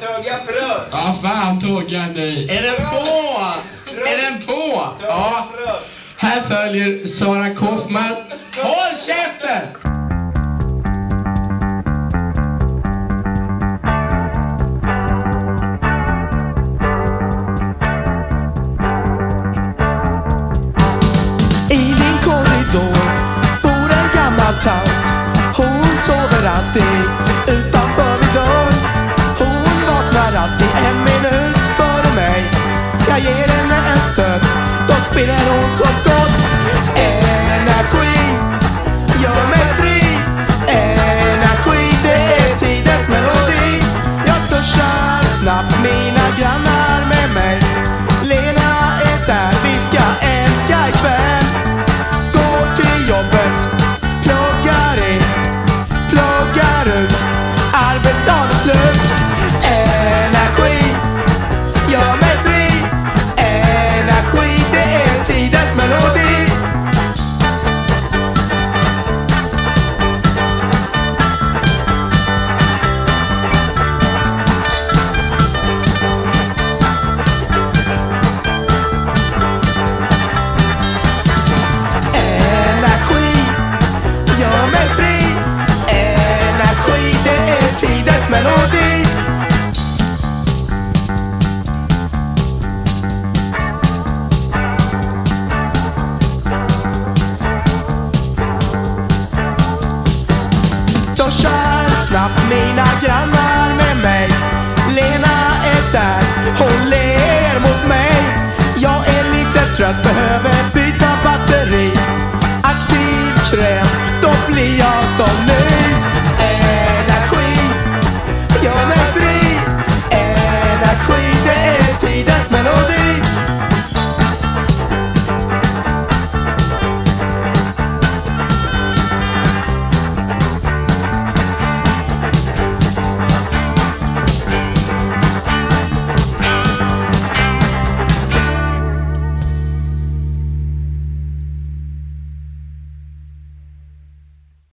Tugga prutt! Ja, fan tugga ni. Är den på? Är den på? Ja. Här följer Sara Kaufmans Håll käften! estat T'esperen un sol cop trä, då blir jag som nu.